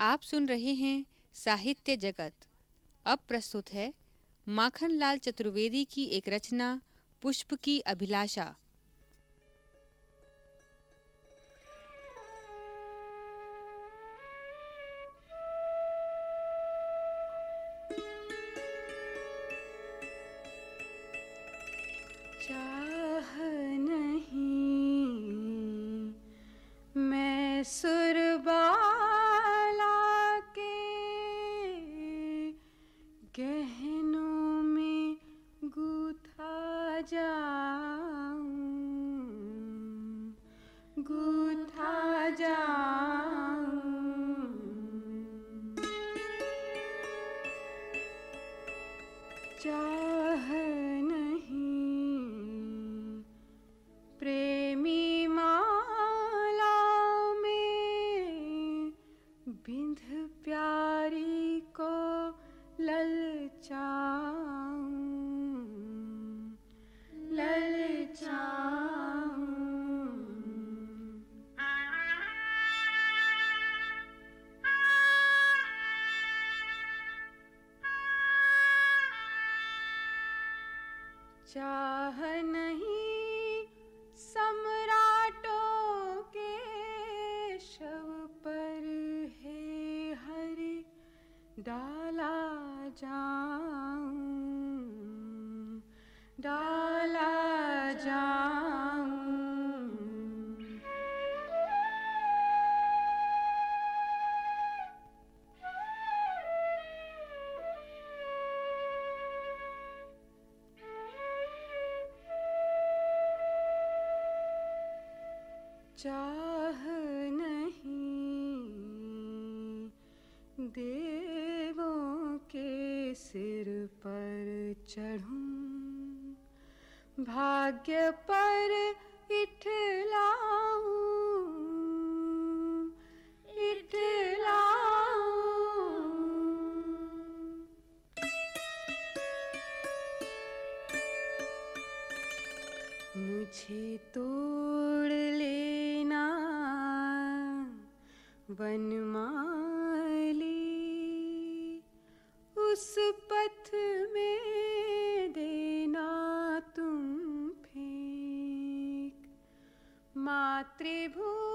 आप सुन रहे हैं साहित्य जगत। अब प्रस्तुत है माखनलाल चतुर्वेदी की एक रचना, पुष्प की अभिलाषा। चाह नहीं, मैं सुरबाला गहनों में गुथा जाऊँ गुथा जाऊँ। चाह ललचाऊं ललचाऊं चाह नहीं सम्राटों के शव पर है हरि डाला जाऊँ डाला जाऊँ। चाह नहीं के सिर पर चढ़ूं। भाग्य पर इठलाऊं। मुझे तोड़ लेना बनमाली tribo